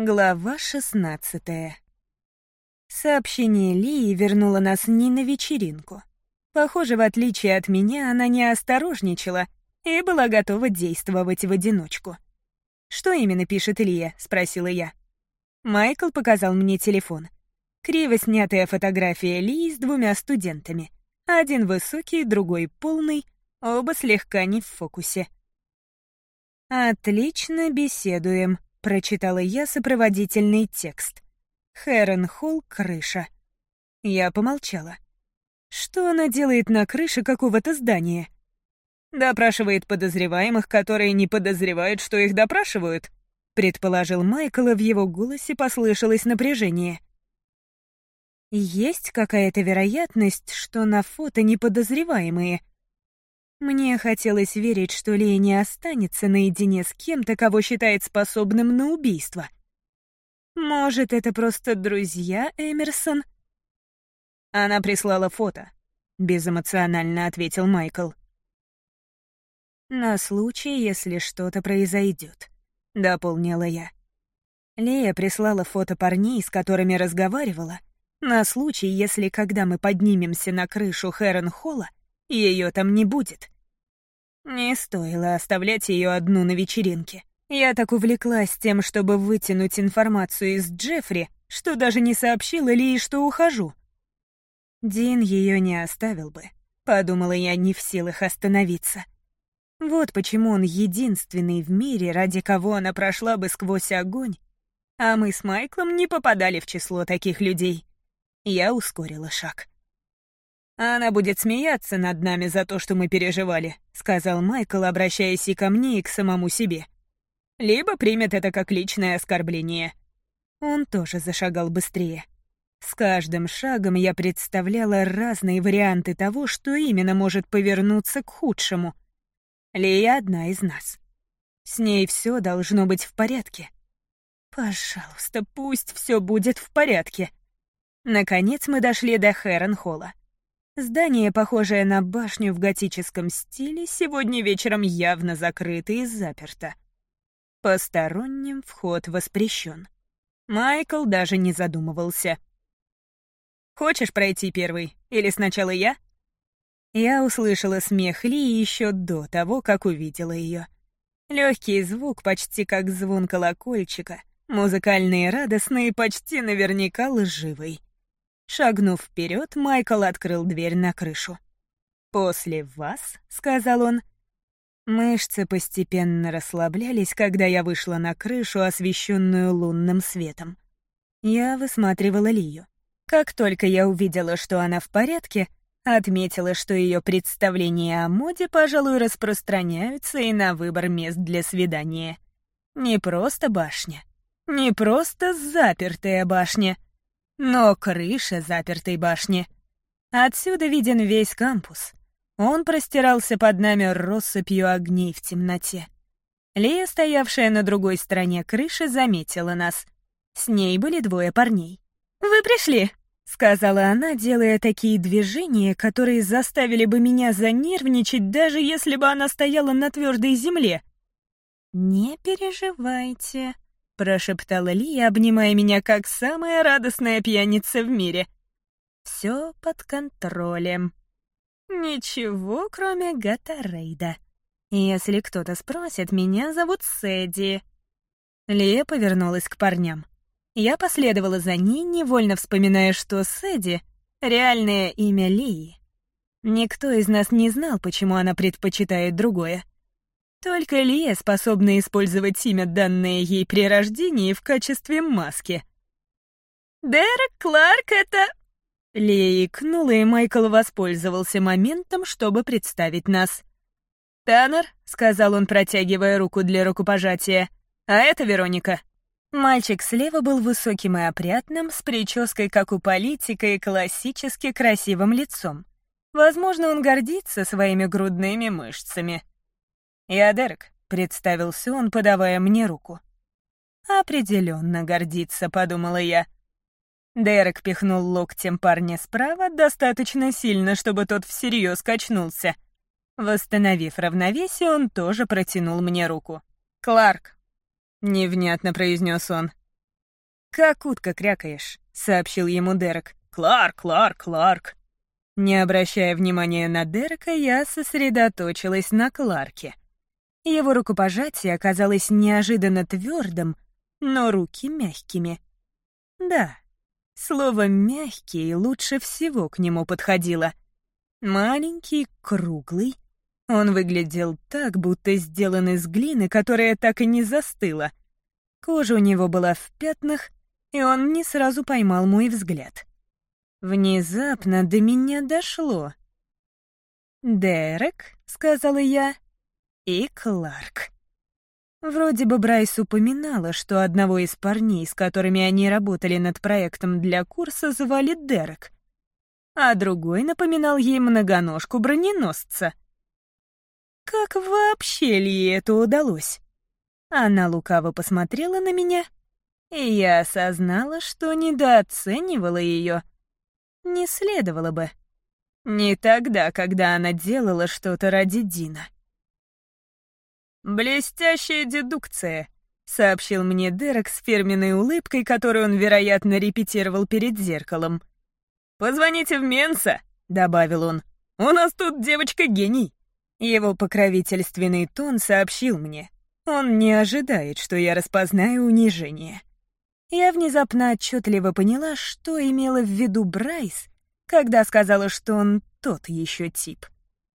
Глава шестнадцатая. Сообщение Лии вернуло нас не на вечеринку. Похоже, в отличие от меня, она не осторожничала и была готова действовать в одиночку. «Что именно пишет Лия?» — спросила я. Майкл показал мне телефон. Криво снятая фотография Лии с двумя студентами. Один высокий, другой полный, оба слегка не в фокусе. «Отлично беседуем», — прочитала я сопроводительный текст. «Хэрон Холл, крыша». Я помолчала. Что она делает на крыше какого-то здания? Допрашивает подозреваемых, которые не подозревают, что их допрашивают, предположил Майкл, и в его голосе послышалось напряжение. Есть какая-то вероятность, что на фото неподозреваемые — мне хотелось верить, что Лея не останется наедине с кем-то, кого считает способным на убийство. Может, это просто друзья, Эмерсон? Она прислала фото, — безэмоционально ответил Майкл. «На случай, если что-то произойдет», — дополнила я. Лея прислала фото парней, с которыми разговаривала, на случай, если, когда мы поднимемся на крышу Хэрон-Холла, ее там не будет. Не стоило оставлять ее одну на вечеринке. Я так увлеклась тем, чтобы вытянуть информацию из Джеффри, что даже не сообщила Ли, что ухожу. Дин ее не оставил бы, подумала я, не в силах остановиться. Вот почему он единственный в мире, ради кого она прошла бы сквозь огонь, а мы с Майклом не попадали в число таких людей. Я ускорила шаг. «Она будет смеяться над нами за то, что мы переживали», — сказал Майкл, обращаясь и ко мне, и к самому себе. «Либо примет это как личное оскорбление». Он тоже зашагал быстрее. С каждым шагом я представляла разные варианты того, что именно может повернуться к худшему. Лия одна из нас. С ней все должно быть в порядке. Пожалуйста, пусть все будет в порядке. Наконец мы дошли до Хэрон-Холла. Здание, похожее на башню в готическом стиле, сегодня вечером явно закрыто и заперто. Посторонним вход воспрещен. Майкл даже не задумывался. «Хочешь пройти первый? Или сначала я?» Я услышала смех Ли еще до того, как увидела ее. Легкий звук, почти как звон колокольчика, музыкальный и радостный, почти наверняка лживый. Шагнув вперед, Майкл открыл дверь на крышу. «После вас», — сказал он. Мышцы постепенно расслаблялись, когда я вышла на крышу, освещенную лунным светом. Я высматривала Лию. Как только я увидела, что она в порядке, отметила, что ее представления о моде, пожалуй, распространяются и на выбор мест для свидания. Не просто башня, не просто запертая башня — но крыша запертой башни. Отсюда виден весь кампус. Он простирался под нами россыпью огней в темноте. Лия, стоявшая на другой стороне крыши, заметила нас. С ней были двое парней. «Вы пришли!» — сказала она, делая такие движения, которые заставили бы меня занервничать, даже если бы она стояла на твердой земле. «Не переживайте», прошептала Ли, обнимая меня как самая радостная пьяница в мире. Все под контролем. Ничего, кроме Гатарейда. Если кто-то спросит, меня зовут Сэдди. Лия повернулась к парням. Я последовала за ней, невольно вспоминая, что Сэдди — реальное имя Лии. Никто из нас не знал, почему она предпочитает другое. Только Лия способна использовать имя, данное ей при рождении, в качестве маски. «Дерек Кларк — это...» Лия икнула, и Майкл воспользовался моментом, чтобы представить нас. «Таннер», — сказал он, протягивая руку для рукопожатия, — «а это Вероника». Мальчик слева был высоким и опрятным, с прической, как у политика, и классически красивым лицом. Возможно, он гордится своими грудными мышцами. «Я Дерек», — представился он, подавая мне руку. «Определенно гордится», — подумала я. Дерек пихнул локтем парня справа достаточно сильно, чтобы тот всерьез качнулся. Восстановив равновесие, он тоже протянул мне руку. «Кларк», — невнятно произнес он. «Как утка крякаешь», — сообщил ему Дерек. «Кларк, Кларк, Кларк». Не обращая внимания на Дерека, я сосредоточилась на Кларке. Его рукопожатие оказалось неожиданно твердым, но руки мягкими. Да, слово «мягкий» лучше всего к нему подходило. Маленький, круглый. Он выглядел так, будто сделан из глины, которая так и не застыла. Кожа у него была в пятнах, и он не сразу поймал мой взгляд. Внезапно до меня дошло. «Дерек», — сказала я, — «и Кларк». Вроде бы Брайс упоминала, что одного из парней, с которыми они работали над проектом для курса, звали Дерек, а другой напоминал ей многоножку броненосца. Как вообще ли ей это удалось? Она лукаво посмотрела на меня, и я осознала, что недооценивала ее — не следовало бы. Не тогда, когда она делала что-то ради Дина. «Блестящая дедукция», — сообщил мне Дерек с фирменной улыбкой, которую он, вероятно, репетировал перед зеркалом. «Позвоните в Менса», — добавил он. «У нас тут девочка-гений». Его покровительственный тон сообщил мне. Он не ожидает, что я распознаю унижение я внезапно отчетливо поняла, что имела в виду Брайс, когда сказала, что он тот еще тип.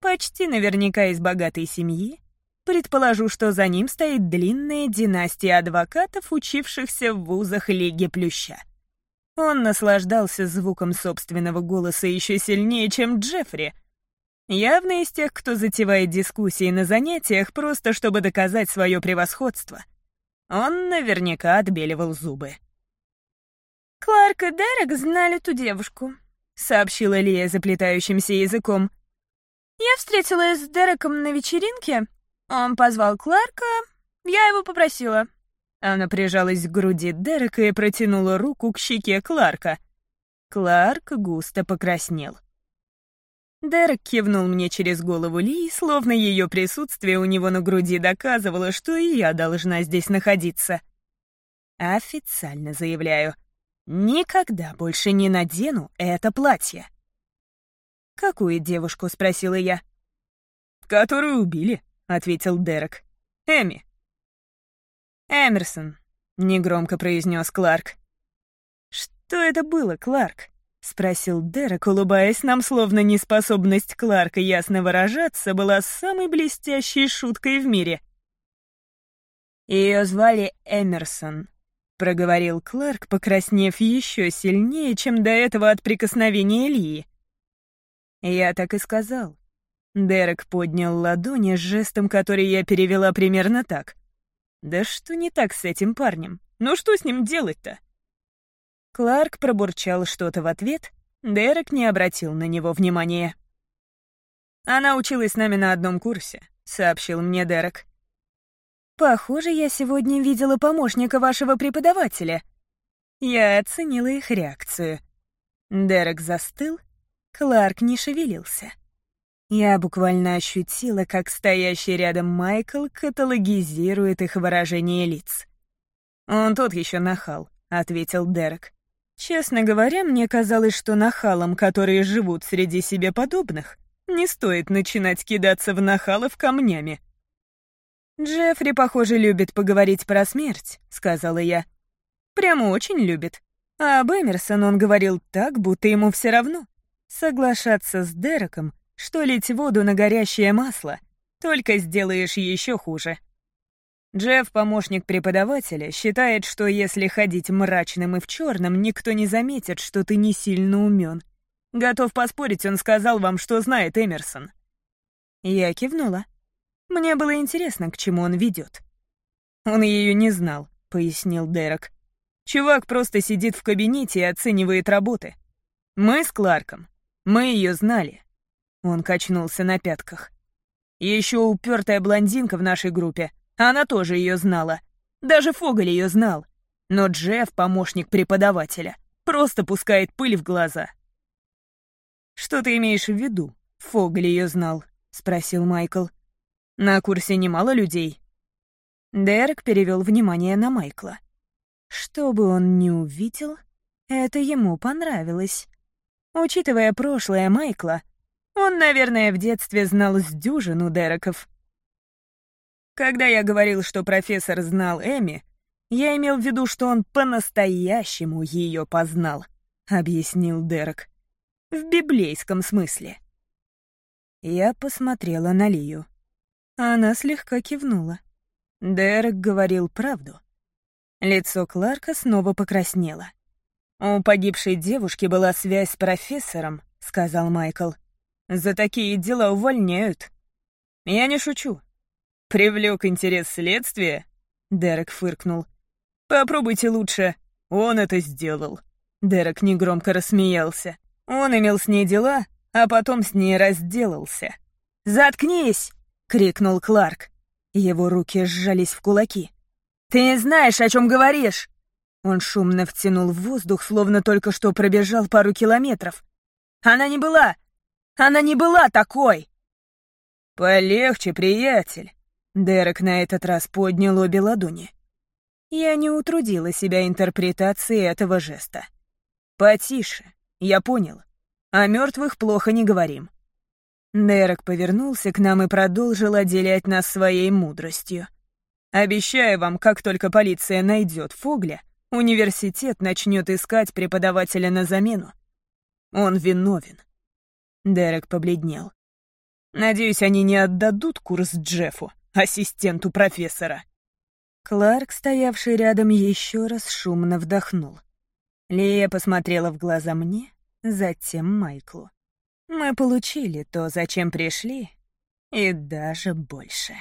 Почти наверняка из богатой семьи. Предположу, что за ним стоит длинная династия адвокатов, учившихся в вузах Лиги Плюща. Он наслаждался звуком собственного голоса еще сильнее, чем Джеффри. Явно из тех, кто затевает дискуссии на занятиях, просто чтобы доказать свое превосходство — он наверняка отбеливал зубы. «Кларк и Дерек знали ту девушку», — сообщила Лия заплетающимся языком. «Я встретилась с Дереком на вечеринке. Он позвал Кларка, я его попросила». Она прижалась к груди Дерека и протянула руку к щеке Кларка. Кларк густо покраснел. Дерек кивнул мне через голову Ли, словно ее присутствие у него на груди доказывало, что и я должна здесь находиться. Официально заявляю, никогда больше не надену это платье. «Какую девушку?» — спросила я. «Которую убили», — ответил Дерек. «Эми». «Эмерсон», — негромко произнес Кларк. «Что это было, Кларк?» — спросил Дерек, улыбаясь нам, словно неспособность Кларка ясно выражаться была самой блестящей шуткой в мире. «Ее звали Эмерсон», — проговорил Кларк, покраснев еще сильнее, чем до этого от прикосновения Ильи. «Я так и сказал». Дерек поднял ладони с жестом, который я перевела примерно так. «Да что не так с этим парнем? Ну что с ним делать-то?» Кларк пробурчал что-то в ответ, Дерек не обратил на него внимания. «Она училась с нами на одном курсе», — сообщил мне Дерек. «Похоже, я сегодня видела помощника вашего преподавателя». Я оценила их реакцию. Дерек застыл, Кларк не шевелился. Я буквально ощутила, как стоящий рядом Майкл каталогизирует их выражение лиц. «Он тот еще нахал», — ответил Дерек. Честно говоря, мне казалось, что нахалам, которые живут среди себе подобных, не стоит начинать кидаться в нахалов камнями. «Джеффри, похоже, любит поговорить про смерть», — сказала я. «Прямо очень любит. А об Эмерсон он говорил так, будто ему все равно. Соглашаться с Дереком, что лить воду на горящее масло, только сделаешь еще хуже». Джефф, помощник преподавателя, считает, что если ходить мрачным и в черном, никто не заметит, что ты не сильно умен. Готов поспорить, он сказал вам, что знает Эмерсон. Я кивнула. Мне было интересно, к чему он ведет. Он ее не знал, пояснил Дерек. Чувак просто сидит в кабинете и оценивает работы. Мы с Кларком, мы ее знали. Он качнулся на пятках. Еще упертая блондинка в нашей группе — она тоже ее знала. Даже Фоголь ее знал. Но Джефф, помощник преподавателя, просто пускает пыль в глаза. «Что ты имеешь в виду?» Фоголь ее знал, — спросил Майкл. «На курсе немало людей». Дерек перевел внимание на Майкла. Что бы он ни увидел, это ему понравилось. Учитывая прошлое Майкла, он, наверное, в детстве знал с дюжину Дереков. Когда я говорил, что профессор знал Эми, я имел в виду, что он по-настоящему ее познал, — объяснил Дерек. В библейском смысле. Я посмотрела на Лию. Она слегка кивнула. Дерек говорил правду. Лицо Кларка снова покраснело. «У погибшей девушки была связь с профессором», — сказал Майкл. «За такие дела увольняют». «Я не шучу. Привлек интерес следствия?» Дерек фыркнул. «Попробуйте лучше. Он это сделал». Дерек негромко рассмеялся. Он имел с ней дела, а потом с ней разделался. «Заткнись!» — крикнул Кларк. Его руки сжались в кулаки. «Ты не знаешь, о чем говоришь!» Он шумно втянул в воздух, словно только что пробежал пару километров. «Она не была! Она не была такой!» «Полегче, приятель!» Дерек на этот раз поднял обе ладони. Я не утрудила себя интерпретацией этого жеста. «Потише, я понял. О мертвых плохо не говорим». Дерек повернулся к нам и продолжил отделять нас своей мудростью. «Обещаю вам, как только полиция найдет Фогля, университет начнет искать преподавателя на замену. Он виновен». Дерек побледнел. «Надеюсь, они не отдадут курс Джеффу, ассистенту профессора». Кларк, стоявший рядом, еще раз шумно вдохнул. Лия посмотрела в глаза мне, затем Майклу. Мы получили то, зачем пришли, и даже больше.